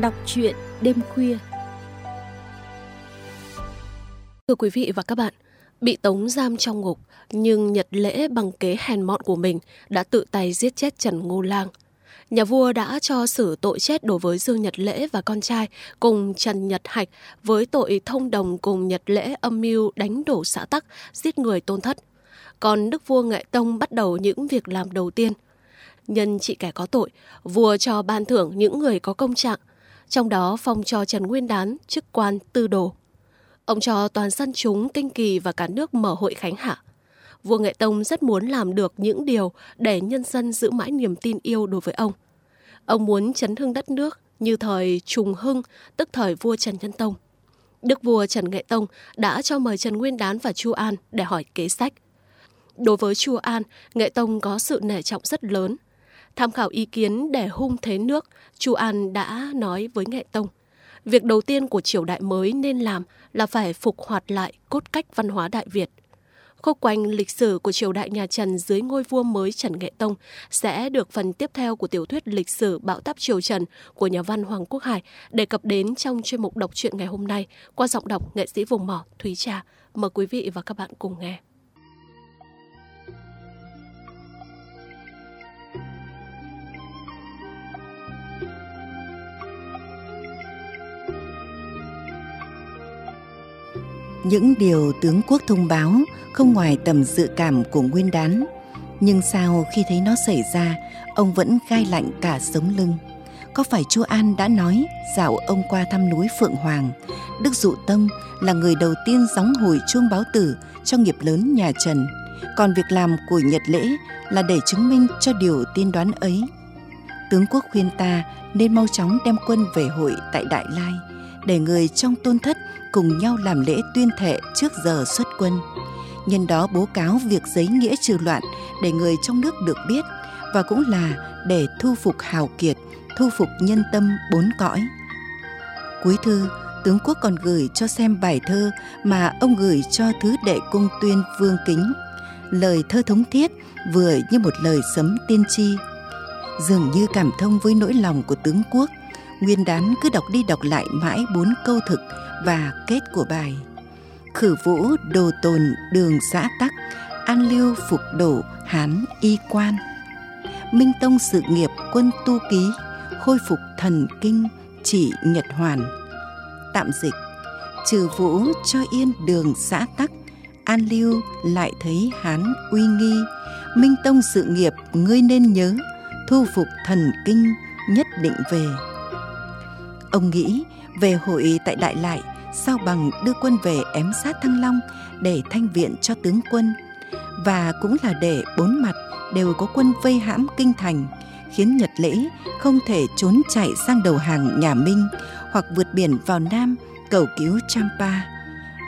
Đọc truyện đêm khuya Thưa quý vị và các bạn, bị tống giam trong ngục nhưng Nhật Lễ bằng kế hèn mọn của mình đã tự tay giết chết Trần Ngô Lang. Nhà vua đã cho xử tội chết đối với Dương Nhật Lễ và con trai cùng Trần Nhật Hạch với tội thông đồng cùng Nhật Lễ âm mưu đánh đổ xã tắc, giết người tôn thất. Còn Đức vua Nghệ Tông bắt đầu những việc làm đầu tiên. Nhân trị kẻ có tội, vua cho ban thưởng những người có công trạng, trong đó phong cho Trần Nguyên Đán chức quan tư đồ. Ông cho toàn dân chúng kinh kỳ và cả nước mở hội khánh hạ. Vua Nghệ Tông rất muốn làm được những điều để nhân dân giữ mãi niềm tin yêu đối với ông. Ông muốn chấn hưng đất nước như thời Trùng Hưng, tức thời vua Trần Nhân Tông. Đức vua Trần Nghệ Tông đã cho mời Trần Nguyên Đán và Chu An để hỏi kế sách. Đối với Chu An, Nghệ Tông có sự nể trọng rất lớn. Tham khảo ý kiến để hung thế nước, Chu An đã nói với Nghệ Tông. Việc đầu tiên của triều đại mới nên làm là phải phục hoạt lại cốt cách văn hóa Đại Việt. Khúc quanh lịch sử của triều đại nhà Trần dưới ngôi vua mới Trần Nghệ Tông sẽ được phần tiếp theo của tiểu thuyết lịch sử bão táp triều Trần của nhà văn Hoàng Quốc Hải đề cập đến trong chuyên mục đọc truyện ngày hôm nay qua giọng đọc nghệ sĩ vùng mỏ Thúy Trà. Mời quý vị và các bạn cùng nghe. Những điều tướng quốc thông báo không ngoài tầm dự cảm của nguyên đán, nhưng sao khi thấy nó xảy ra, ông vẫn gai lạnh cả sống lưng. Có phải Chu An đã nói dạo ông qua thăm núi Phượng Hoàng, Đức Dụ Tông là người đầu tiên gióng hồi chuông báo tử cho nghiệp lớn nhà Trần, còn việc làm của Nhật Lễ là để chứng minh cho điều tiên đoán ấy. Tướng quốc khuyên ta nên mau chóng đem quân về hội tại Đại Lai, để người trong tôn thất cùng nhau làm lễ tuyên thệ trước giờ xuất quân. Nhân đó bố cáo việc giấy nghĩa trừ loạn để người trong nước được biết và cũng là để thu phục hào kiệt, thu phục nhân tâm bốn cõi. Cuối thư, tướng quốc còn gửi cho xem bài thơ mà ông gửi cho thứ đệ cung tuyên vương kính. Lời thơ thống thiết vừa như một lời sấm tiên tri. Dường như cảm thông với nỗi lòng của tướng quốc, Nguyên đán cứ đọc đi đọc lại mãi bốn câu thực và kết của bài. Khử vũ đồ tồn đường xã tắc, an lưu phục đổ hán y quan. Minh tông sự nghiệp quân tu ký, khôi phục thần kinh chỉ nhật hoàn. Tạm dịch, trừ vũ cho yên đường xã tắc, an lưu lại thấy hán uy nghi. Minh tông sự nghiệp ngươi nên nhớ, thu phục thần kinh nhất định về. Ông nghĩ về hội tại Đại Lại, sao bằng đưa quân về ém sát Thăng Long để thanh viện cho tướng quân và cũng là để bốn mặt đều có quân vây hãm kinh thành khiến Nhật Lễ không thể trốn chạy sang đầu hàng nhà Minh hoặc vượt biển vào Nam cầu cứu Champa.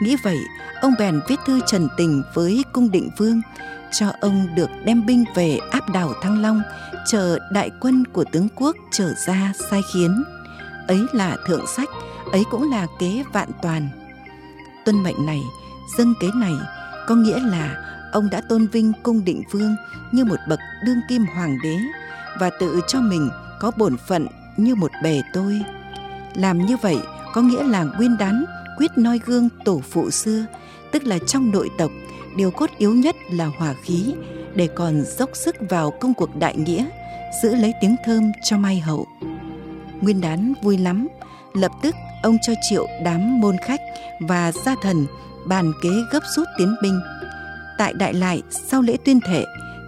Nghĩ vậy, ông bèn viết thư trần tình với cung định vương cho ông được đem binh về áp đảo Thăng Long chờ đại quân của tướng quốc trở ra sai khiến ấy là thượng sách, ấy cũng là kế vạn toàn. Tuân mệnh này, dâng kế này, có nghĩa là ông đã tôn vinh cung định vương như một bậc đương kim hoàng đế và tự cho mình có bổn phận như một bề tôi. Làm như vậy có nghĩa là nguyên đán, quyết noi gương tổ phụ xưa, tức là trong nội tộc, điều cốt yếu nhất là hòa khí, để còn dốc sức vào công cuộc đại nghĩa, giữ lấy tiếng thơm cho mai hậu. Nguyên đán vui lắm, lập tức ông cho triệu đám môn khách và gia thần bàn kế gấp rút tiến binh. Tại Đại Lại, sau lễ tuyên thệ,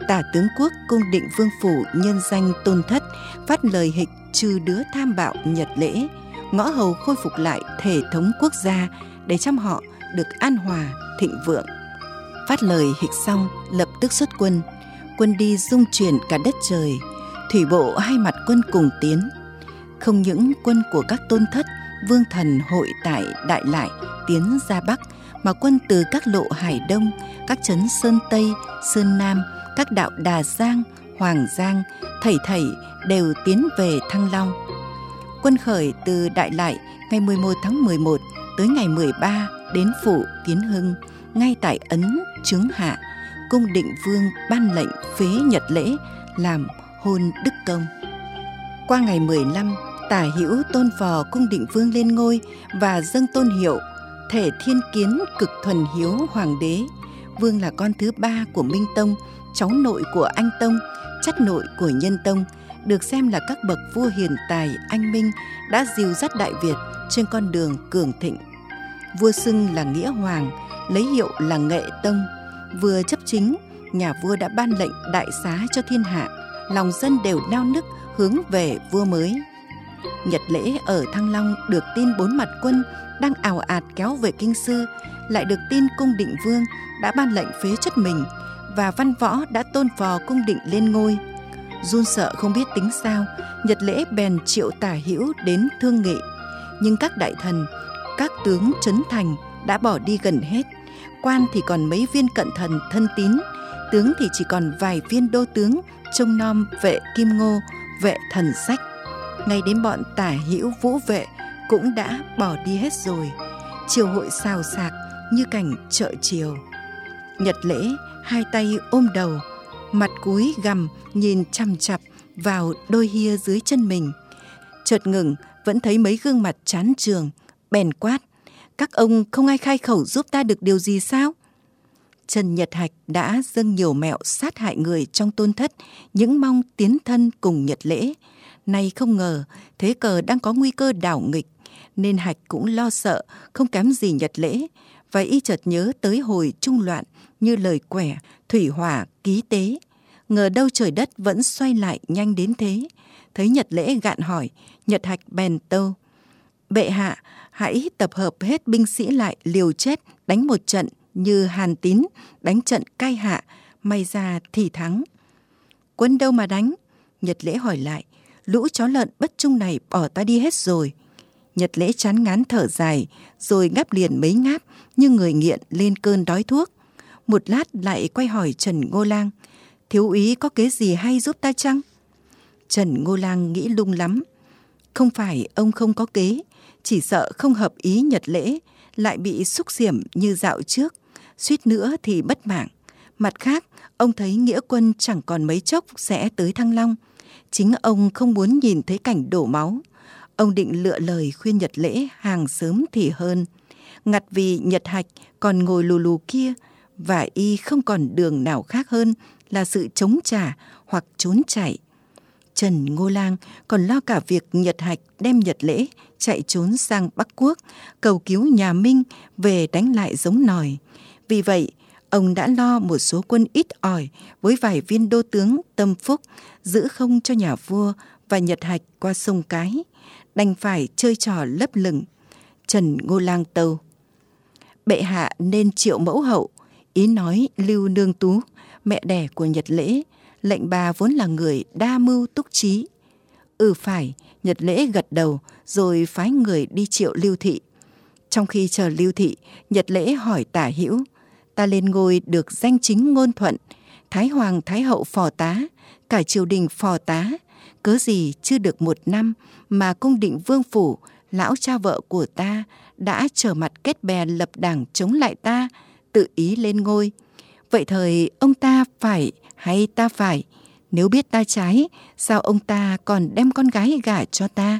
tả tướng quốc cung định vương phủ nhân danh tôn thất phát lời hịch trừ đứa tham bạo nhật lễ, ngõ hầu khôi phục lại thể thống quốc gia để chăm họ được an hòa, thịnh vượng. Phát lời hịch xong, lập tức xuất quân. Quân đi dung chuyển cả đất trời, thủy bộ hai mặt quân cùng tiến – không những quân của các tôn thất, vương thần hội tại đại lại tiến ra bắc, mà quân từ các lộ hải đông, các trấn sơn tây, sơn nam, các đạo đà giang, hoàng giang thảy thảy đều tiến về thăng long. Quân khởi từ đại lại ngày 11 tháng 11 tới ngày 13 đến phủ kiến hưng, ngay tại ấn trướng hạ, cung định vương ban lệnh phế nhật lễ làm hôn đức công. Qua ngày 15 Tả hữu tôn phò cung định vương lên ngôi và dâng tôn hiệu thể thiên kiến cực thuần hiếu hoàng đế. Vương là con thứ ba của Minh Tông, cháu nội của Anh Tông, chất nội của Nhân Tông, được xem là các bậc vua hiền tài anh minh đã dìu dắt Đại Việt trên con đường cường thịnh. Vua xưng là Nghĩa Hoàng, lấy hiệu là Nghệ Tông. Vừa chấp chính, nhà vua đã ban lệnh đại xá cho thiên hạ, lòng dân đều nao nức hướng về vua mới. Nhật lễ ở Thăng Long được tin bốn mặt quân đang ảo ạt kéo về kinh sư, lại được tin cung định vương đã ban lệnh phế chất mình và văn võ đã tôn phò cung định lên ngôi. Run sợ không biết tính sao, Nhật lễ bèn triệu tả hữu đến thương nghị. Nhưng các đại thần, các tướng trấn thành đã bỏ đi gần hết. Quan thì còn mấy viên cận thần thân tín, tướng thì chỉ còn vài viên đô tướng trông nom vệ kim ngô, vệ thần sách. Ngay đến bọn tả hữu vũ vệ cũng đã bỏ đi hết rồi. chiều hội xào xạc như cảnh chợ chiều. Nhật lễ hai tay ôm đầu, mặt cúi gằm nhìn chằm chặp vào đôi hia dưới chân mình. Chợt ngừng, vẫn thấy mấy gương mặt chán trường, bèn quát. Các ông không ai khai khẩu giúp ta được điều gì sao? Trần Nhật Hạch đã dâng nhiều mẹo sát hại người trong tôn thất, những mong tiến thân cùng Nhật lễ. Nay không ngờ, thế cờ đang có nguy cơ đảo nghịch, nên Hạch cũng lo sợ, không kém gì Nhật lễ. Và y chợt nhớ tới hồi trung loạn như lời quẻ, thủy hỏa, ký tế. Ngờ đâu trời đất vẫn xoay lại nhanh đến thế. Thấy Nhật lễ gạn hỏi, Nhật Hạch bèn tâu. Bệ hạ, hãy tập hợp hết binh sĩ lại liều chết đánh một trận như Hàn Tín đánh trận cai hạ, may ra thì thắng. Quân đâu mà đánh? Nhật lễ hỏi lại, lũ chó lợn bất trung này bỏ ta đi hết rồi. Nhật lễ chán ngán thở dài, rồi ngáp liền mấy ngáp như người nghiện lên cơn đói thuốc. Một lát lại quay hỏi Trần Ngô Lang, thiếu úy có kế gì hay giúp ta chăng? Trần Ngô Lang nghĩ lung lắm. Không phải ông không có kế, chỉ sợ không hợp ý Nhật lễ, lại bị xúc xiểm như dạo trước, suýt nữa thì bất mạng. Mặt khác, ông thấy nghĩa quân chẳng còn mấy chốc sẽ tới Thăng Long. Chính ông không muốn nhìn thấy cảnh đổ máu. Ông định lựa lời khuyên Nhật lễ hàng sớm thì hơn. Ngặt vì Nhật Hạch còn ngồi lù lù kia và y không còn đường nào khác hơn là sự chống trả hoặc trốn chạy. Trần Ngô Lang còn lo cả việc Nhật Hạch đem Nhật Lễ chạy trốn sang Bắc Quốc, cầu cứu nhà Minh về đánh lại giống nòi. Vì vậy, ông đã lo một số quân ít ỏi với vài viên đô tướng tâm phúc giữ không cho nhà vua và Nhật Hạch qua sông Cái, đành phải chơi trò lấp lửng. Trần Ngô Lang tâu. Bệ hạ nên triệu mẫu hậu, ý nói Lưu Nương Tú, mẹ đẻ của Nhật Lễ, lệnh bà vốn là người đa mưu túc trí. Ừ phải, Nhật Lễ gật đầu rồi phái người đi triệu Lưu Thị. Trong khi chờ Lưu Thị, Nhật Lễ hỏi tả hữu ta lên ngôi được danh chính ngôn thuận, Thái Hoàng Thái Hậu phò tá, cả triều đình phò tá, cớ gì chưa được một năm mà cung định vương phủ, lão cha vợ của ta đã trở mặt kết bè lập đảng chống lại ta, tự ý lên ngôi. Vậy thời ông ta phải hay ta phải? Nếu biết ta trái, sao ông ta còn đem con gái gả cho ta?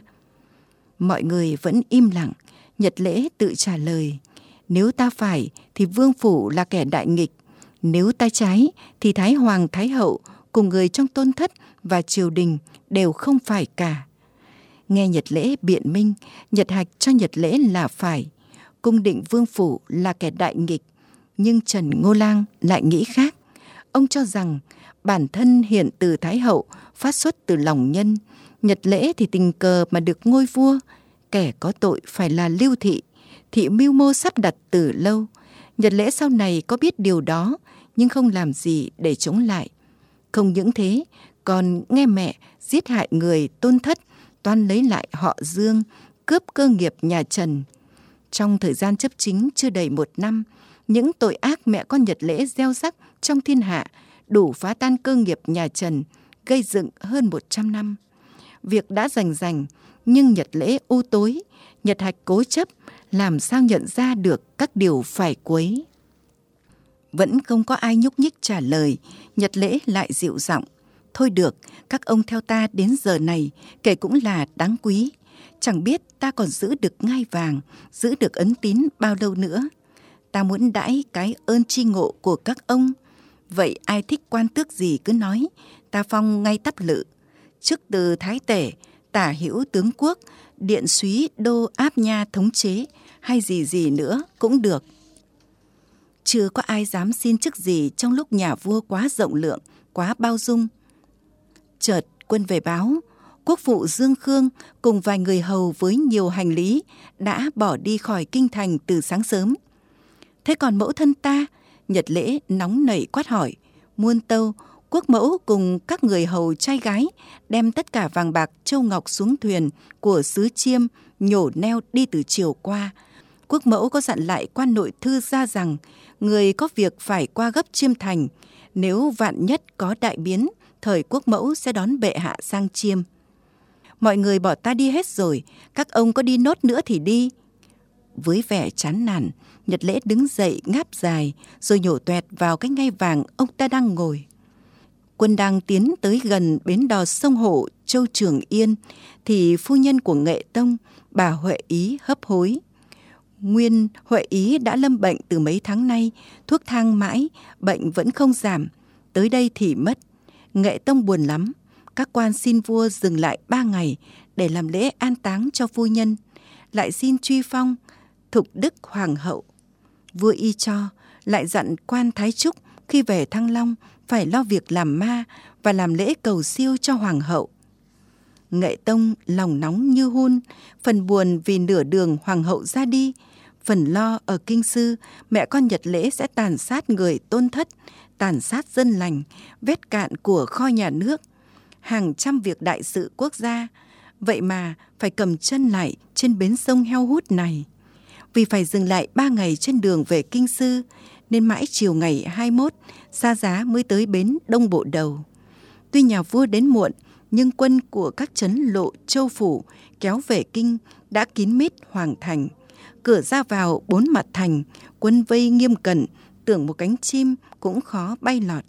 Mọi người vẫn im lặng, Nhật lễ tự trả lời. Nếu ta phải thì vương phủ là kẻ đại nghịch. Nếu ta trái thì Thái Hoàng Thái Hậu cùng người trong tôn thất và triều đình đều không phải cả. Nghe Nhật lễ biện minh, Nhật hạch cho Nhật lễ là phải. Cung định vương phủ là kẻ đại nghịch. Nhưng Trần Ngô Lang lại nghĩ khác. Ông cho rằng bản thân hiện từ Thái Hậu phát xuất từ lòng nhân. Nhật lễ thì tình cờ mà được ngôi vua. Kẻ có tội phải là lưu thị thị mưu mô sắp đặt từ lâu. Nhật lễ sau này có biết điều đó, nhưng không làm gì để chống lại. Không những thế, còn nghe mẹ giết hại người tôn thất, toan lấy lại họ Dương, cướp cơ nghiệp nhà Trần. Trong thời gian chấp chính chưa đầy một năm, những tội ác mẹ con Nhật lễ gieo rắc trong thiên hạ đủ phá tan cơ nghiệp nhà Trần, gây dựng hơn một trăm năm. Việc đã rành rành, nhưng Nhật lễ u tối, Nhật hạch cố chấp, làm sao nhận ra được các điều phải quấy. Vẫn không có ai nhúc nhích trả lời, Nhật lễ lại dịu giọng. Thôi được, các ông theo ta đến giờ này, kể cũng là đáng quý. Chẳng biết ta còn giữ được ngai vàng, giữ được ấn tín bao lâu nữa. Ta muốn đãi cái ơn tri ngộ của các ông. Vậy ai thích quan tước gì cứ nói, ta phong ngay tắp lự. Trước từ thái tể, tả hữu tướng quốc, điện suý đô áp nha thống chế, hay gì gì nữa cũng được. Chưa có ai dám xin chức gì trong lúc nhà vua quá rộng lượng, quá bao dung. Chợt quân về báo, quốc phụ Dương Khương cùng vài người hầu với nhiều hành lý đã bỏ đi khỏi kinh thành từ sáng sớm. Thế còn mẫu thân ta, Nhật lễ nóng nảy quát hỏi, muôn tâu, quốc mẫu cùng các người hầu trai gái đem tất cả vàng bạc châu ngọc xuống thuyền của sứ chiêm nhổ neo đi từ chiều qua. Quốc mẫu có dặn lại quan nội thư ra rằng người có việc phải qua gấp chiêm thành, nếu vạn nhất có đại biến, thời quốc mẫu sẽ đón bệ hạ sang chiêm. Mọi người bỏ ta đi hết rồi, các ông có đi nốt nữa thì đi. Với vẻ chán nản, Nhật lễ đứng dậy ngáp dài, rồi nhổ tuẹt vào cái ngay vàng ông ta đang ngồi. Quân đang tiến tới gần bến đò sông Hổ, Châu Trường Yên, thì phu nhân của Nghệ Tông, bà Huệ Ý hấp hối. Nguyên Huệ Ý đã lâm bệnh từ mấy tháng nay, thuốc thang mãi, bệnh vẫn không giảm, tới đây thì mất. Nghệ Tông buồn lắm, các quan xin vua dừng lại ba ngày để làm lễ an táng cho phu nhân, lại xin truy phong, thục đức hoàng hậu. Vua y cho, lại dặn quan Thái Trúc khi về Thăng Long phải lo việc làm ma và làm lễ cầu siêu cho hoàng hậu. Nghệ Tông lòng nóng như hun, phần buồn vì nửa đường hoàng hậu ra đi, phần lo ở kinh sư mẹ con nhật lễ sẽ tàn sát người tôn thất, tàn sát dân lành, vét cạn của kho nhà nước, hàng trăm việc đại sự quốc gia, vậy mà phải cầm chân lại trên bến sông heo hút này. Vì phải dừng lại ba ngày trên đường về kinh sư, nên mãi chiều ngày 21, xa giá mới tới bến Đông Bộ Đầu. Tuy nhà vua đến muộn, nhưng quân của các trấn lộ châu phủ kéo về kinh đã kín mít hoàng thành. Cửa ra vào bốn mặt thành, quân vây nghiêm cẩn, tưởng một cánh chim cũng khó bay lọt.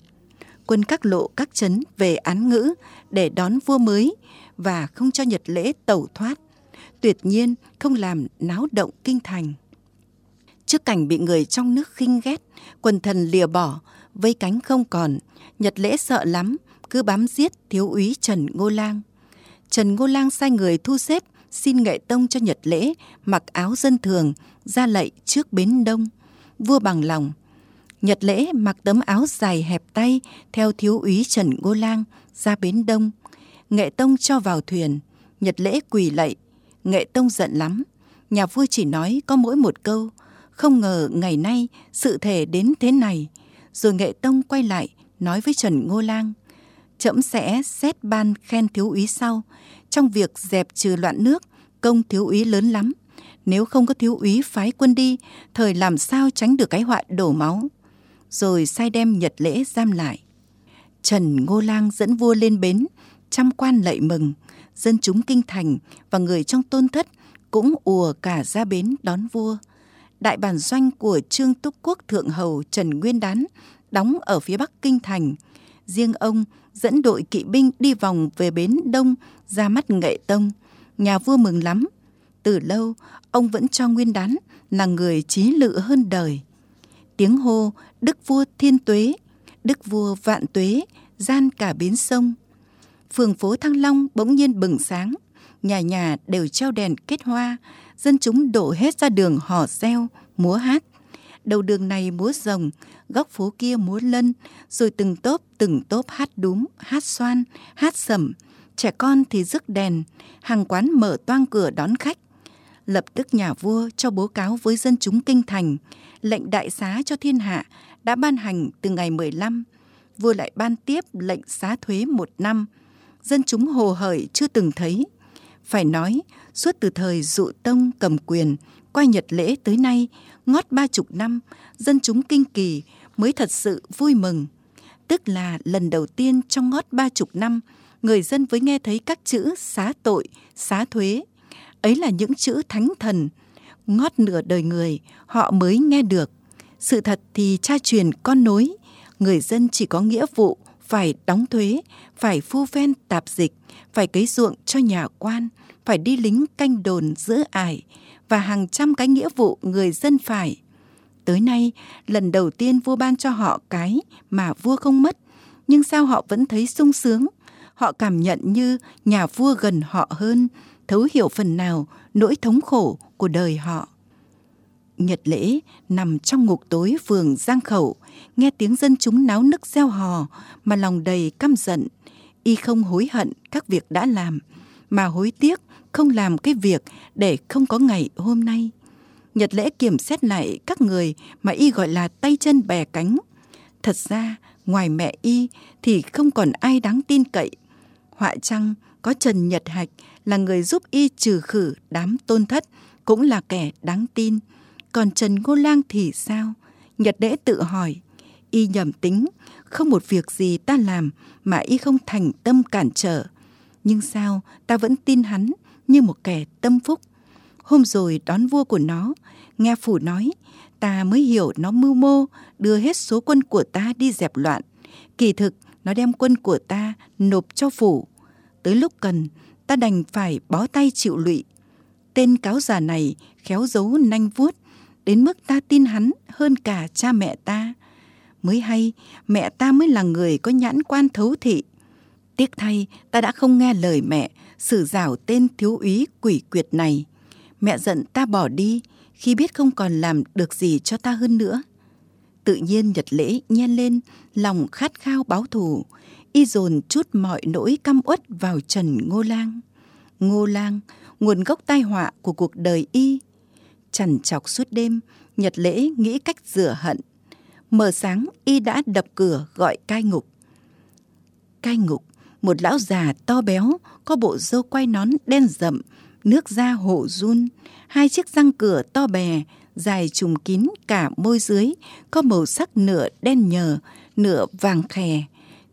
Quân các lộ các trấn về án ngữ để đón vua mới và không cho nhật lễ tẩu thoát. Tuyệt nhiên không làm náo động kinh thành. Trước cảnh bị người trong nước khinh ghét, quần thần lìa bỏ, vây cánh không còn, Nhật lễ sợ lắm, cứ bám giết thiếu úy Trần Ngô Lang. Trần Ngô Lang sai người thu xếp xin nghệ tông cho Nhật lễ mặc áo dân thường, ra lạy trước bến đông. Vua bằng lòng. Nhật lễ mặc tấm áo dài hẹp tay theo thiếu úy Trần Ngô Lang ra bến đông. Nghệ tông cho vào thuyền. Nhật lễ quỳ lạy. Nghệ tông giận lắm. Nhà vua chỉ nói có mỗi một câu. Không ngờ ngày nay sự thể đến thế này. Rồi nghệ tông quay lại nói với Trần Ngô Lang trẫm sẽ xét ban khen thiếu úy sau. Trong việc dẹp trừ loạn nước, công thiếu úy lớn lắm. Nếu không có thiếu úy phái quân đi, thời làm sao tránh được cái họa đổ máu. Rồi sai đem nhật lễ giam lại. Trần Ngô Lang dẫn vua lên bến, trăm quan lạy mừng. Dân chúng kinh thành và người trong tôn thất cũng ùa cả ra bến đón vua. Đại bản doanh của Trương Túc Quốc Thượng Hầu Trần Nguyên Đán đóng ở phía bắc kinh thành. Riêng ông dẫn đội kỵ binh đi vòng về bến đông ra mắt nghệ tông. Nhà vua mừng lắm. Từ lâu, ông vẫn cho nguyên đán là người trí lự hơn đời. Tiếng hô Đức vua thiên tuế, Đức vua vạn tuế, gian cả bến sông. Phường phố Thăng Long bỗng nhiên bừng sáng, nhà nhà đều treo đèn kết hoa, dân chúng đổ hết ra đường hò reo, múa hát đầu đường này múa rồng, góc phố kia múa lân, rồi từng tốp từng tốp hát đúng, hát xoan, hát sẩm, trẻ con thì rước đèn, hàng quán mở toang cửa đón khách. Lập tức nhà vua cho bố cáo với dân chúng kinh thành, lệnh đại xá cho thiên hạ đã ban hành từ ngày 15. Vua lại ban tiếp lệnh xá thuế một năm. Dân chúng hồ hởi chưa từng thấy. Phải nói, suốt từ thời dụ tông cầm quyền, qua nhật lễ tới nay, ngót ba chục năm, dân chúng kinh kỳ mới thật sự vui mừng. Tức là lần đầu tiên trong ngót ba chục năm, người dân mới nghe thấy các chữ xá tội, xá thuế. Ấy là những chữ thánh thần. Ngót nửa đời người, họ mới nghe được. Sự thật thì cha truyền con nối, người dân chỉ có nghĩa vụ phải đóng thuế, phải phu ven tạp dịch, phải cấy ruộng cho nhà quan, phải đi lính canh đồn giữ ải và hàng trăm cái nghĩa vụ người dân phải. Tới nay, lần đầu tiên vua ban cho họ cái mà vua không mất, nhưng sao họ vẫn thấy sung sướng? Họ cảm nhận như nhà vua gần họ hơn, thấu hiểu phần nào nỗi thống khổ của đời họ. Nhật lễ nằm trong ngục tối phường Giang Khẩu, nghe tiếng dân chúng náo nức gieo hò mà lòng đầy căm giận. Y không hối hận các việc đã làm, mà hối tiếc không làm cái việc để không có ngày hôm nay. Nhật lễ kiểm xét lại các người mà y gọi là tay chân bè cánh. Thật ra, ngoài mẹ y thì không còn ai đáng tin cậy. Họa chăng có Trần Nhật Hạch là người giúp y trừ khử đám tôn thất, cũng là kẻ đáng tin. Còn Trần Ngô Lang thì sao? Nhật lễ tự hỏi. Y nhầm tính, không một việc gì ta làm mà y không thành tâm cản trở. Nhưng sao ta vẫn tin hắn như một kẻ tâm phúc. Hôm rồi đón vua của nó, nghe phủ nói, ta mới hiểu nó mưu mô, đưa hết số quân của ta đi dẹp loạn. Kỳ thực, nó đem quân của ta nộp cho phủ. Tới lúc cần, ta đành phải bó tay chịu lụy. Tên cáo già này khéo giấu nanh vuốt, đến mức ta tin hắn hơn cả cha mẹ ta. Mới hay, mẹ ta mới là người có nhãn quan thấu thị. Tiếc thay, ta đã không nghe lời mẹ, sử rảo tên thiếu úy quỷ quyệt này. Mẹ giận ta bỏ đi, khi biết không còn làm được gì cho ta hơn nữa. Tự nhiên Nhật Lễ nhen lên, lòng khát khao báo thù, y dồn chút mọi nỗi căm uất vào Trần Ngô Lang. Ngô Lang, nguồn gốc tai họa của cuộc đời y. Trằn chọc suốt đêm, Nhật Lễ nghĩ cách rửa hận. Mở sáng, y đã đập cửa gọi cai ngục. Cai ngục, một lão già to béo, có bộ râu quay nón đen rậm, nước da hổ run, hai chiếc răng cửa to bè, dài trùm kín cả môi dưới, có màu sắc nửa đen nhờ, nửa vàng khè.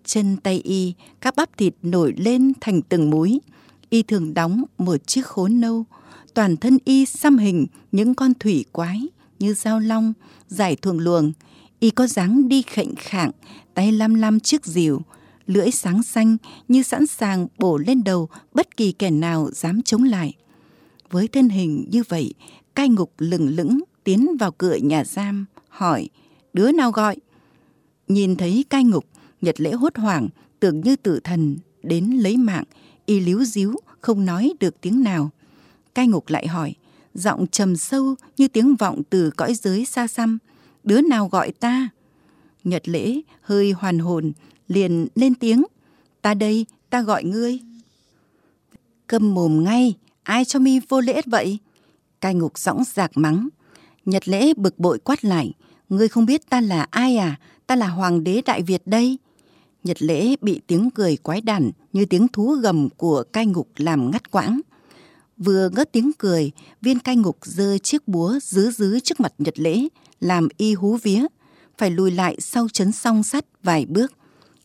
Chân tay y, các bắp thịt nổi lên thành từng múi. Y thường đóng một chiếc khốn nâu. Toàn thân y xăm hình những con thủy quái như dao long, giải thuồng luồng. Y có dáng đi khệnh khạng, tay lăm lăm chiếc rìu, lưỡi sáng xanh như sẵn sàng bổ lên đầu bất kỳ kẻ nào dám chống lại. Với thân hình như vậy, cai ngục lừng lững tiến vào cửa nhà giam, hỏi, đứa nào gọi? Nhìn thấy cai ngục, Nhật lễ hốt hoảng, tưởng như tử thần, đến lấy mạng, y líu díu, không nói được tiếng nào. Cai ngục lại hỏi, giọng trầm sâu như tiếng vọng từ cõi giới xa xăm, đứa nào gọi ta? Nhật lễ hơi hoàn hồn, liền lên tiếng, ta đây, ta gọi ngươi. Câm mồm ngay, ai cho mi vô lễ vậy? Cai ngục sõng giạc mắng. Nhật lễ bực bội quát lại, ngươi không biết ta là ai à, ta là hoàng đế Đại Việt đây. Nhật lễ bị tiếng cười quái đản như tiếng thú gầm của cai ngục làm ngắt quãng. Vừa ngớt tiếng cười, viên cai ngục giơ chiếc búa dứ dứ trước mặt Nhật lễ, làm y hú vía, phải lùi lại sau chấn song sắt vài bước.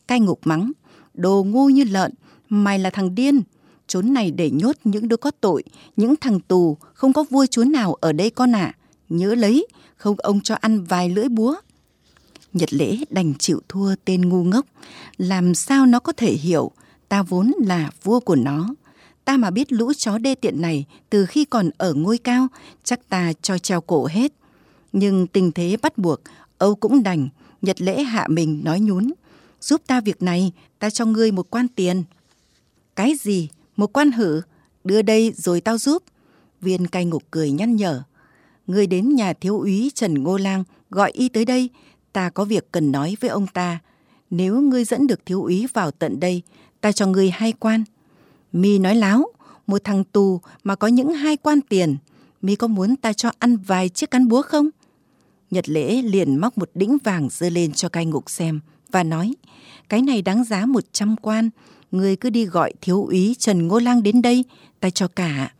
Cai ngục mắng, đồ ngu như lợn, mày là thằng điên, trốn này để nhốt những đứa có tội, những thằng tù, không có vua chúa nào ở đây con ạ. À. Nhớ lấy, không ông cho ăn vài lưỡi búa. Nhật lễ đành chịu thua tên ngu ngốc, làm sao nó có thể hiểu, ta vốn là vua của nó. Ta mà biết lũ chó đê tiện này từ khi còn ở ngôi cao, chắc ta cho treo cổ hết. Nhưng tình thế bắt buộc, Âu cũng đành, Nhật lễ hạ mình nói nhún. Giúp ta việc này, ta cho ngươi một quan tiền. Cái gì? Một quan hử? Đưa đây rồi tao giúp. Viên cai ngục cười nhăn nhở. Ngươi đến nhà thiếu úy Trần Ngô Lang gọi y tới đây. Ta có việc cần nói với ông ta. Nếu ngươi dẫn được thiếu úy vào tận đây, ta cho ngươi hai quan. Mi nói láo, một thằng tù mà có những hai quan tiền. Mi có muốn ta cho ăn vài chiếc cán búa không? Nhật lễ liền móc một đĩnh vàng dơ lên cho cai ngục xem và nói, cái này đáng giá một trăm quan, người cứ đi gọi thiếu úy Trần Ngô Lang đến đây, ta cho cả.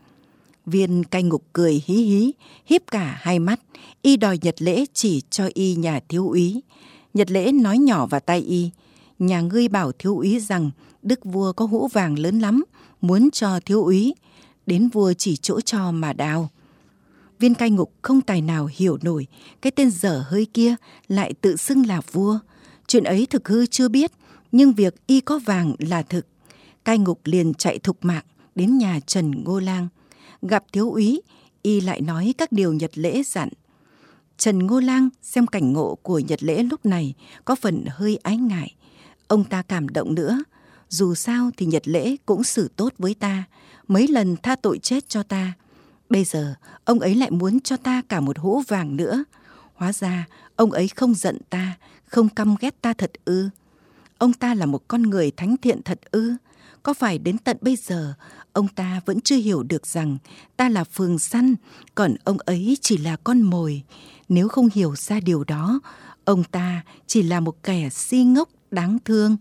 Viên cai ngục cười hí hí, híp cả hai mắt, y đòi Nhật Lễ chỉ cho y nhà thiếu úy. Nhật Lễ nói nhỏ vào tay y, nhà ngươi bảo thiếu úy rằng đức vua có hũ vàng lớn lắm, muốn cho thiếu úy, đến vua chỉ chỗ cho mà đào. Viên cai ngục không tài nào hiểu nổi cái tên dở hơi kia lại tự xưng là vua. Chuyện ấy thực hư chưa biết, nhưng việc y có vàng là thực. Cai ngục liền chạy thục mạng đến nhà Trần Ngô Lang. Gặp thiếu úy, y lại nói các điều nhật lễ dặn. Trần Ngô Lang xem cảnh ngộ của nhật lễ lúc này có phần hơi ái ngại. Ông ta cảm động nữa. Dù sao thì nhật lễ cũng xử tốt với ta, mấy lần tha tội chết cho ta. Bây giờ ông ấy lại muốn cho ta cả một hũ vàng nữa. Hóa ra ông ấy không giận ta, không căm ghét ta thật ư. Ông ta là một con người thánh thiện thật ư. Có phải đến tận bây giờ ông ta vẫn chưa hiểu được rằng ta là phường săn, còn ông ấy chỉ là con mồi. Nếu không hiểu ra điều đó, ông ta chỉ là một kẻ si ngốc đáng thương.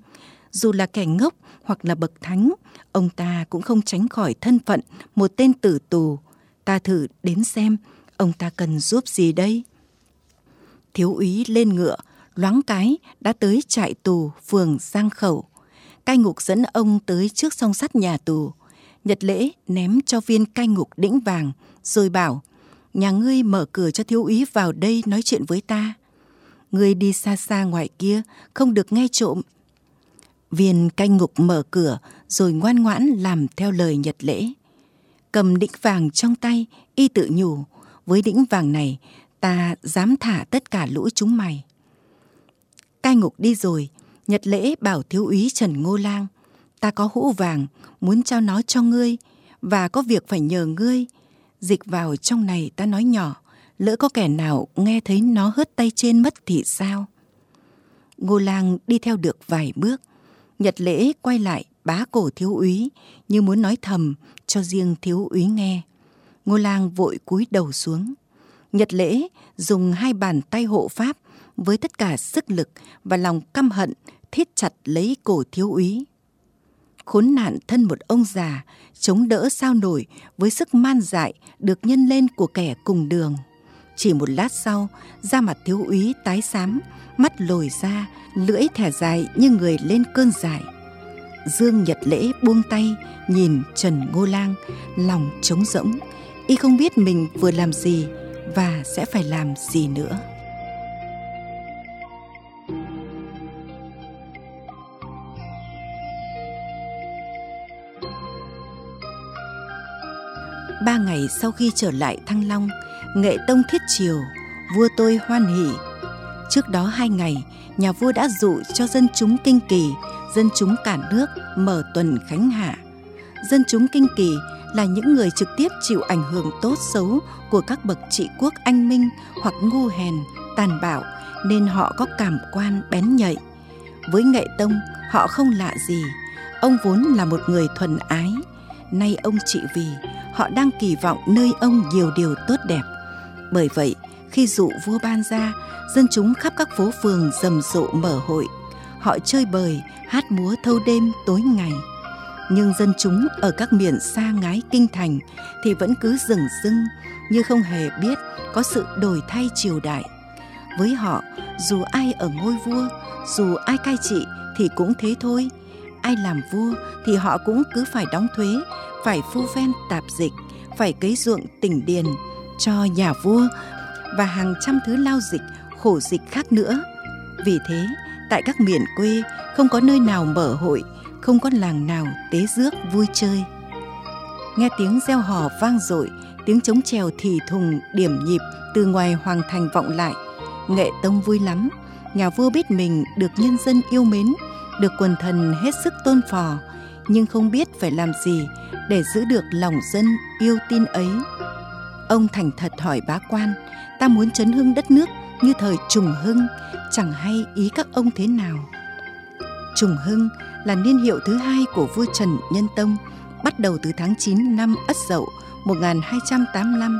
Dù là kẻ ngốc hoặc là bậc thánh, ông ta cũng không tránh khỏi thân phận một tên tử tù. Ta thử đến xem ông ta cần giúp gì đây. Thiếu úy lên ngựa, loáng cái đã tới trại tù phường Giang Khẩu. Cai ngục dẫn ông tới trước song sắt nhà tù. Nhật lễ ném cho viên cai ngục đĩnh vàng, rồi bảo, nhà ngươi mở cửa cho thiếu úy vào đây nói chuyện với ta. Ngươi đi xa xa ngoài kia, không được nghe trộm. Viên cai ngục mở cửa, rồi ngoan ngoãn làm theo lời nhật lễ. Cầm đĩnh vàng trong tay, y tự nhủ, với đĩnh vàng này, ta dám thả tất cả lũ chúng mày. Cai ngục đi rồi, Nhật lễ bảo thiếu úy Trần Ngô Lang, ta có hũ vàng, muốn trao nó cho ngươi, và có việc phải nhờ ngươi. Dịch vào trong này ta nói nhỏ, lỡ có kẻ nào nghe thấy nó hớt tay trên mất thì sao? Ngô Lang đi theo được vài bước, Nhật lễ quay lại bá cổ thiếu úy như muốn nói thầm cho riêng thiếu úy nghe. Ngô Lang vội cúi đầu xuống. Nhật lễ dùng hai bàn tay hộ pháp với tất cả sức lực và lòng căm hận thiết chặt lấy cổ thiếu úy. Khốn nạn thân một ông già, chống đỡ sao nổi với sức man dại được nhân lên của kẻ cùng đường. Chỉ một lát sau, da mặt thiếu úy tái xám, mắt lồi ra, lưỡi thẻ dài như người lên cơn dại. Dương Nhật Lễ buông tay, nhìn Trần Ngô Lang, lòng trống rỗng, y không biết mình vừa làm gì và sẽ phải làm gì nữa. Ba ngày sau khi trở lại Thăng Long, nghệ tông thiết triều, vua tôi hoan hỉ. Trước đó hai ngày, nhà vua đã dụ cho dân chúng kinh kỳ, dân chúng cả nước mở tuần khánh hạ. Dân chúng kinh kỳ là những người trực tiếp chịu ảnh hưởng tốt xấu của các bậc trị quốc anh minh hoặc ngu hèn, tàn bạo nên họ có cảm quan bén nhạy. Với nghệ tông, họ không lạ gì. Ông vốn là một người thuần ái, nay ông trị vì họ đang kỳ vọng nơi ông nhiều điều tốt đẹp. Bởi vậy, khi dụ vua ban ra, dân chúng khắp các phố phường rầm rộ mở hội. Họ chơi bời, hát múa thâu đêm tối ngày. Nhưng dân chúng ở các miền xa ngái kinh thành thì vẫn cứ rừng rưng như không hề biết có sự đổi thay triều đại. Với họ, dù ai ở ngôi vua, dù ai cai trị thì cũng thế thôi. Ai làm vua thì họ cũng cứ phải đóng thuế phải phu ven tạp dịch, phải cấy ruộng tỉnh điền cho nhà vua và hàng trăm thứ lao dịch, khổ dịch khác nữa. Vì thế, tại các miền quê không có nơi nào mở hội, không có làng nào tế rước vui chơi. Nghe tiếng reo hò vang dội, tiếng trống trèo thì thùng điểm nhịp từ ngoài hoàng thành vọng lại. Nghệ tông vui lắm, nhà vua biết mình được nhân dân yêu mến, được quần thần hết sức tôn phò, nhưng không biết phải làm gì để giữ được lòng dân yêu tin ấy. Ông thành thật hỏi bá quan, ta muốn chấn hưng đất nước như thời trùng hưng, chẳng hay ý các ông thế nào. Trùng hưng là niên hiệu thứ hai của vua Trần Nhân Tông, bắt đầu từ tháng 9 năm Ất Dậu 1285.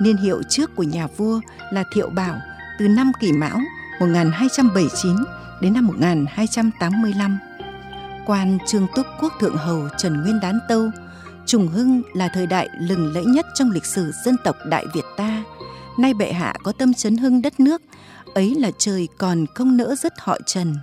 Niên hiệu trước của nhà vua là Thiệu Bảo từ năm Kỷ Mão 1279 đến năm 1285 quan trương túc quốc thượng hầu Trần Nguyên Đán Tâu, Trùng Hưng là thời đại lừng lẫy nhất trong lịch sử dân tộc Đại Việt ta. Nay bệ hạ có tâm chấn hưng đất nước, ấy là trời còn không nỡ dứt họ Trần.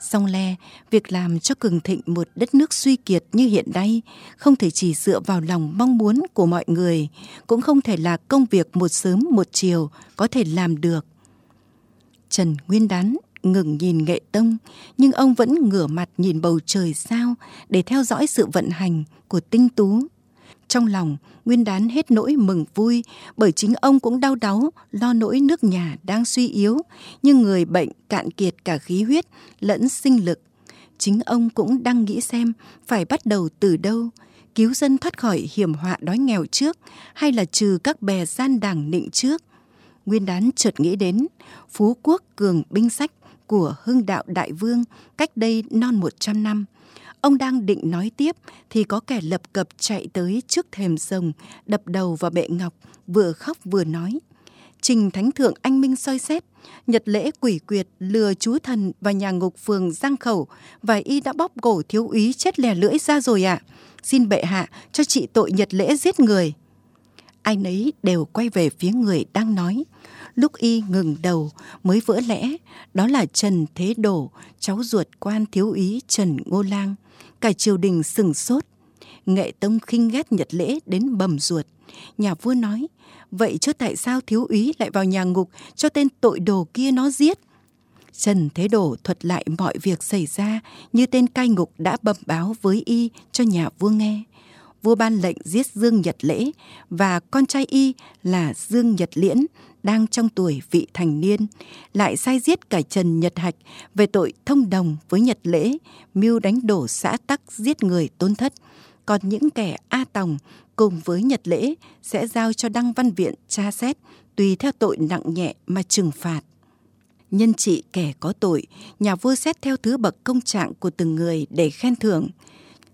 Song le, việc làm cho cường thịnh một đất nước suy kiệt như hiện nay không thể chỉ dựa vào lòng mong muốn của mọi người, cũng không thể là công việc một sớm một chiều có thể làm được. Trần Nguyên Đán ngừng nhìn nghệ tông, nhưng ông vẫn ngửa mặt nhìn bầu trời sao để theo dõi sự vận hành của tinh tú. Trong lòng, Nguyên đán hết nỗi mừng vui bởi chính ông cũng đau đáu lo nỗi nước nhà đang suy yếu, nhưng người bệnh cạn kiệt cả khí huyết lẫn sinh lực. Chính ông cũng đang nghĩ xem phải bắt đầu từ đâu, cứu dân thoát khỏi hiểm họa đói nghèo trước hay là trừ các bè gian đảng nịnh trước. Nguyên đán chợt nghĩ đến Phú Quốc cường binh sách của Hưng Đạo Đại Vương cách đây non một trăm năm. Ông đang định nói tiếp thì có kẻ lập cập chạy tới trước thềm rồng, đập đầu vào bệ ngọc, vừa khóc vừa nói. Trình Thánh Thượng anh minh soi xét, nhật lễ quỷ quyệt lừa chúa thần và nhà ngục phường Giang Khẩu và y đã bóp cổ thiếu úy chết lè lưỡi ra rồi ạ. À. Xin bệ hạ cho chị tội nhật lễ giết người. Ai nấy đều quay về phía người đang nói. Lúc y ngừng đầu mới vỡ lẽ, đó là Trần Thế Đổ, cháu ruột quan thiếu úy Trần Ngô Lang. Cả triều đình sừng sốt. Nghệ Tông khinh ghét nhật lễ đến bầm ruột. Nhà vua nói, vậy chứ tại sao thiếu úy lại vào nhà ngục cho tên tội đồ kia nó giết? Trần Thế Đổ thuật lại mọi việc xảy ra như tên cai ngục đã bẩm báo với y cho nhà vua nghe. Vua ban lệnh giết Dương Nhật Lễ và con trai y là Dương Nhật Liễn đang trong tuổi vị thành niên, lại sai giết cả Trần Nhật Hạch về tội thông đồng với Nhật Lễ, mưu đánh đổ xã tắc giết người tôn thất. Còn những kẻ A Tòng cùng với Nhật Lễ sẽ giao cho Đăng Văn Viện tra xét tùy theo tội nặng nhẹ mà trừng phạt nhân trị kẻ có tội, nhà vua xét theo thứ bậc công trạng của từng người để khen thưởng.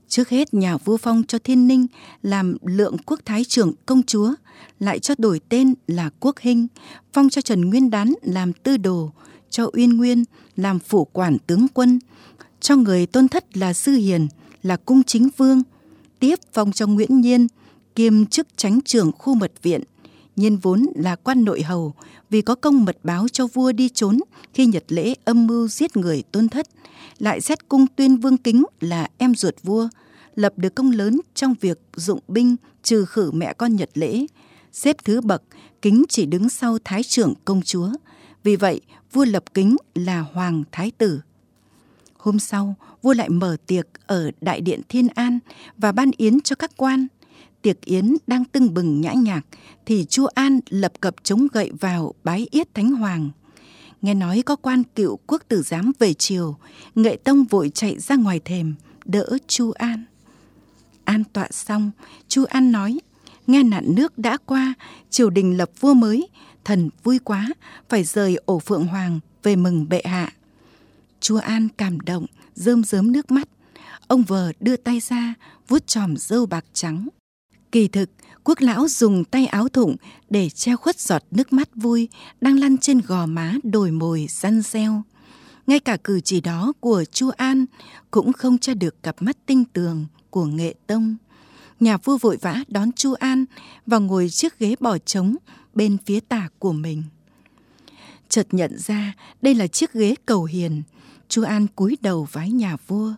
Trước hết nhà vua phong cho Thiên Ninh làm lượng quốc thái trưởng công chúa, lại cho đổi tên là quốc Hinh phong cho Trần Nguyên Đán làm tư đồ, cho Uyên Nguyên làm phủ quản tướng quân, cho người tôn thất là Sư Hiền là cung chính vương, tiếp phong cho Nguyễn Nhiên kiêm chức tránh trưởng khu mật viện, Nhiên vốn là quan nội hầu vì có công mật báo cho vua đi trốn khi nhật lễ âm mưu giết người tôn thất, lại xét cung tuyên vương kính là em ruột vua, lập được công lớn trong việc dụng binh trừ khử mẹ con nhật lễ, xếp thứ bậc kính chỉ đứng sau thái trưởng công chúa. Vì vậy, vua lập kính là hoàng thái tử. Hôm sau, vua lại mở tiệc ở đại điện Thiên An và ban yến cho các quan tiệc yến đang tưng bừng nhã nhạc thì chu an lập cập chống gậy vào bái yết thánh hoàng. Nghe nói có quan cựu quốc tử giám về chiều nghệ tông vội chạy ra ngoài thềm, đỡ chu an. An tọa xong, chu an nói, nghe nạn nước đã qua, triều đình lập vua mới, thần vui quá, phải rời ổ phượng hoàng về mừng bệ hạ. Chu an cảm động, rơm rớm nước mắt. Ông vờ đưa tay ra, vuốt chòm râu bạc trắng. Kỳ thực, quốc lão dùng tay áo thụng để che khuất giọt nước mắt vui đang lăn trên gò má đồi mồi răn reo. Ngay cả cử chỉ đó của Chu An cũng không cho được cặp mắt tinh tường của nghệ tông. Nhà vua vội vã đón Chu An và ngồi chiếc ghế bỏ trống bên phía tả của mình. Chợt nhận ra đây là chiếc ghế cầu hiền, Chu An cúi đầu vái nhà vua,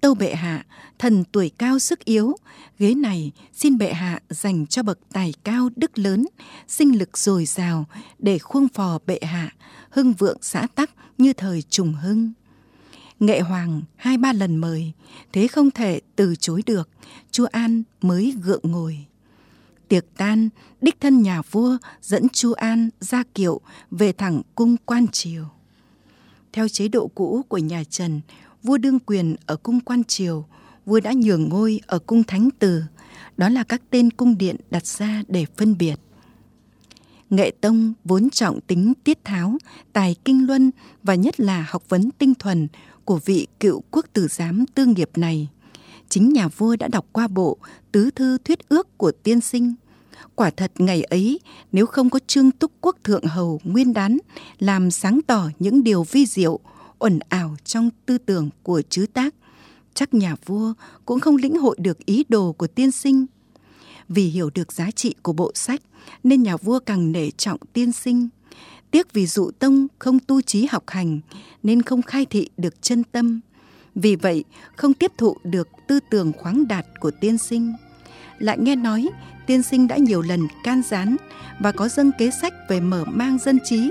Tâu bệ hạ, thần tuổi cao sức yếu, ghế này xin bệ hạ dành cho bậc tài cao đức lớn, sinh lực dồi dào để khuông phò bệ hạ, hưng vượng xã tắc như thời trùng hưng. Nghệ hoàng hai ba lần mời, thế không thể từ chối được, chúa An mới gượng ngồi. Tiệc tan, đích thân nhà vua dẫn Chu An ra kiệu về thẳng cung quan triều. Theo chế độ cũ của nhà Trần, vua đương quyền ở cung quan triều, vua đã nhường ngôi ở cung thánh từ. Đó là các tên cung điện đặt ra để phân biệt. Nghệ tông vốn trọng tính tiết tháo, tài kinh luân và nhất là học vấn tinh thuần của vị cựu quốc tử giám tư nghiệp này. Chính nhà vua đã đọc qua bộ tứ thư thuyết ước của tiên sinh. Quả thật ngày ấy, nếu không có trương túc quốc thượng hầu nguyên đán làm sáng tỏ những điều vi diệu, ẩn ảo trong tư tưởng của chứ tác. Chắc nhà vua cũng không lĩnh hội được ý đồ của tiên sinh. Vì hiểu được giá trị của bộ sách, nên nhà vua càng nể trọng tiên sinh. Tiếc vì dụ tông không tu trí học hành, nên không khai thị được chân tâm. Vì vậy, không tiếp thụ được tư tưởng khoáng đạt của tiên sinh lại nghe nói tiên sinh đã nhiều lần can gián và có dâng kế sách về mở mang dân trí,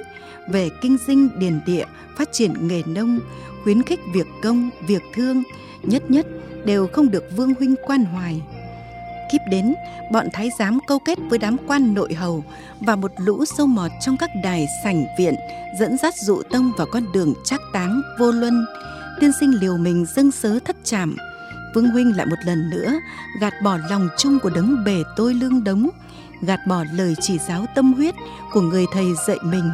về kinh dinh điền địa, phát triển nghề nông, khuyến khích việc công, việc thương, nhất nhất đều không được vương huynh quan hoài. Kíp đến, bọn thái giám câu kết với đám quan nội hầu và một lũ sâu mọt trong các đài sảnh viện dẫn dắt dụ tông vào con đường trác táng vô luân. Tiên sinh liều mình dâng sớ thất trảm. Vương huynh lại một lần nữa gạt bỏ lòng chung của đấng bề tôi lương đống, gạt bỏ lời chỉ giáo tâm huyết của người thầy dạy mình.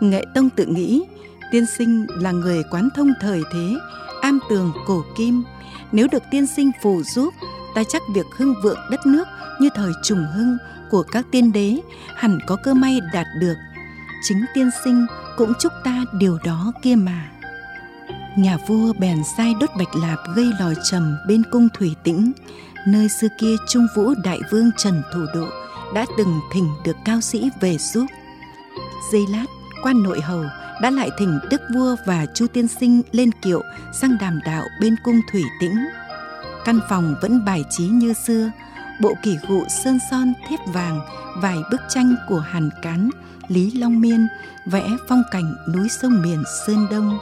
Nghệ tông tự nghĩ tiên sinh là người quán thông thời thế, am tường cổ kim. Nếu được tiên sinh phù giúp, ta chắc việc hưng vượng đất nước như thời trùng hưng của các tiên đế hẳn có cơ may đạt được. Chính tiên sinh cũng chúc ta điều đó kia mà. Nhà vua bèn sai đốt bạch lạp gây lò trầm bên cung thủy tĩnh, nơi xưa kia trung vũ đại vương Trần Thủ Độ đã từng thỉnh được cao sĩ về giúp. Giây lát, quan nội hầu đã lại thỉnh đức vua và chu tiên sinh lên kiệu sang đàm đạo bên cung thủy tĩnh căn phòng vẫn bài trí như xưa bộ kỷ gụ sơn son thiếp vàng vài bức tranh của hàn cán, lý long miên, vẽ phong cảnh núi sông miền sơn đông,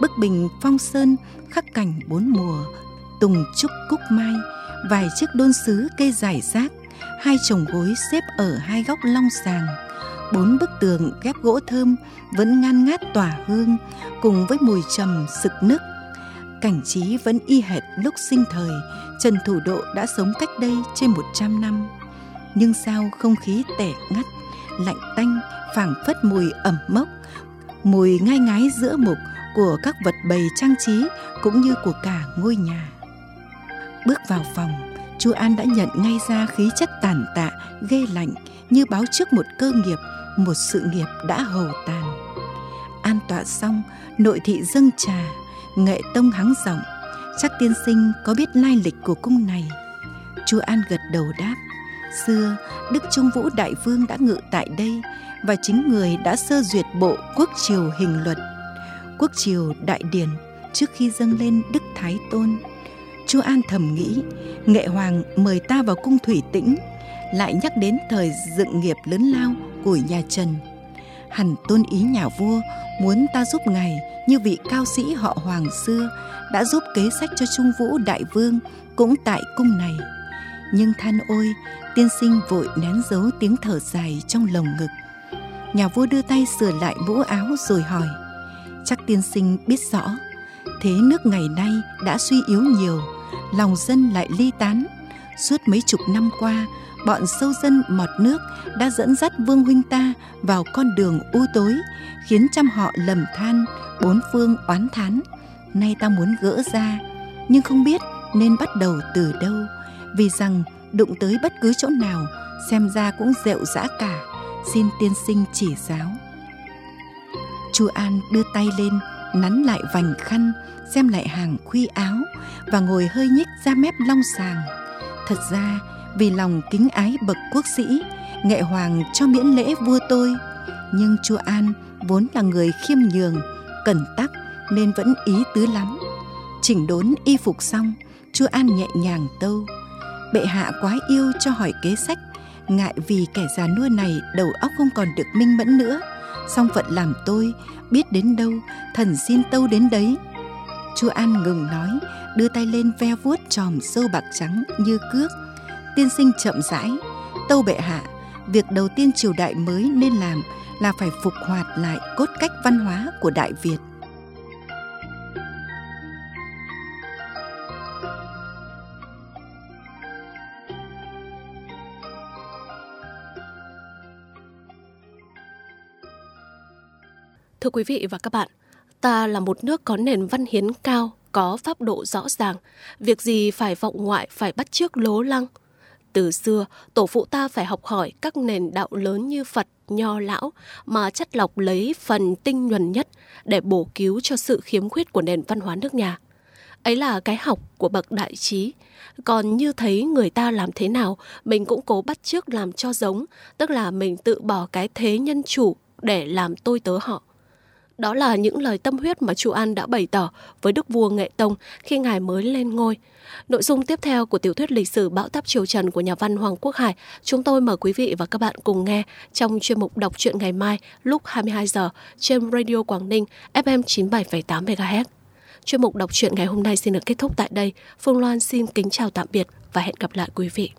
bức bình phong sơn, khắc cảnh bốn mùa, tùng trúc cúc mai, vài chiếc đôn sứ cây giải rác, hai chồng gối xếp ở hai góc long sàng, bốn bức tường ghép gỗ thơm vẫn ngan ngát tỏa hương cùng với mùi trầm sực nức. Cảnh trí vẫn y hệt lúc sinh thời, trần thủ độ đã sống cách đây trên một trăm năm nhưng sao không khí tẻ ngắt, lạnh tanh, phảng phất mùi ẩm mốc, mùi ngai ngái giữa mục của các vật bày trang trí cũng như của cả ngôi nhà. Bước vào phòng, chu an đã nhận ngay ra khí chất tàn tạ, ghê lạnh như báo trước một cơ nghiệp, một sự nghiệp đã hầu tàn. An tọa xong, nội thị dâng trà, nghệ tông hắng giọng. Chắc tiên sinh có biết lai lịch của cung này? Chu an gật đầu đáp xưa, đức trung vũ đại vương đã ngự tại đây và chính người đã sơ duyệt bộ quốc triều hình luật quốc triều đại điển trước khi dâng lên đức thái tôn chu an thầm nghĩ, nghệ hoàng mời ta vào cung thủy tĩnh, lại nhắc đến thời dựng nghiệp lớn lao của nhà Trần. Hẳn tôn ý nhà vua muốn ta giúp ngài như vị cao sĩ họ Hoàng xưa, đã giúp kế sách cho Trung Vũ Đại Vương cũng tại cung này. Nhưng than ôi, tiên sinh vội nén giấu tiếng thở dài trong lồng ngực. Nhà vua đưa tay sửa lại mũ áo rồi hỏi, chắc tiên sinh biết rõ, thế nước ngày nay đã suy yếu nhiều, lòng dân lại ly tán. Suốt mấy chục năm qua, bọn sâu dân mọt nước đã dẫn dắt vương huynh ta vào con đường u tối khiến trăm họ lầm than bốn phương oán thán nay ta muốn gỡ ra nhưng không biết nên bắt đầu từ đâu vì rằng, đụng tới bất cứ chỗ nào, xem ra cũng rệu rã cả. Xin tiên sinh chỉ giáo. Chu an đưa tay lên, nắn lại vành khăn, xem lại hàng khuy áo, và ngồi hơi nhích ra mép long sàng. Thật ra, vì lòng kính ái bậc quốc sĩ, nghệ hoàng cho miễn lễ vua tôi. Nhưng chu an vốn là người khiêm nhường, cẩn tắc nên vẫn ý tứ lắm. Chỉnh đốn y phục xong, chu an nhẹ nhàng tâu bệ hạ quá yêu cho hỏi kế sách. Ngại vì kẻ già nua này đầu óc không còn được minh mẫn nữa. Song phận làm tôi, biết đến đâu, thần xin tâu đến đấy. Chu an ngừng nói, đưa tay lên ve vuốt tròm sâu bạc trắng như cước. Tiên sinh chậm rãi, tâu bệ hạ, việc đầu tiên triều đại mới nên làm là phải phục hoạt lại cốt cách văn hóa của đại việt. Thưa quý vị và các bạn, ta là một nước có nền văn hiến cao, có pháp độ rõ ràng. Việc gì phải vọng ngoại, phải bắt chước lố lăng – từ xưa, tổ phụ ta phải học hỏi các nền đạo lớn như Phật, Nho Lão mà chất lọc lấy phần tinh nhuần nhất để bổ cứu cho sự khiếm khuyết của nền văn hóa nước nhà. Ấy là cái học của bậc đại trí. Còn như thấy người ta làm thế nào, mình cũng cố bắt chước làm cho giống, tức là mình tự bỏ cái thế nhân chủ để làm tôi tớ họ. Đó là những lời tâm huyết mà Chu An đã bày tỏ với Đức vua Nghệ Tông khi ngài mới lên ngôi. Nội dung tiếp theo của tiểu thuyết lịch sử Bão táp triều Trần của nhà văn Hoàng Quốc Hải, chúng tôi mời quý vị và các bạn cùng nghe trong chuyên mục đọc truyện ngày mai lúc 22 giờ trên Radio Quảng Ninh FM 97,8 MHz. Chuyên mục đọc truyện ngày hôm nay xin được kết thúc tại đây. Phương Loan xin kính chào tạm biệt và hẹn gặp lại quý vị.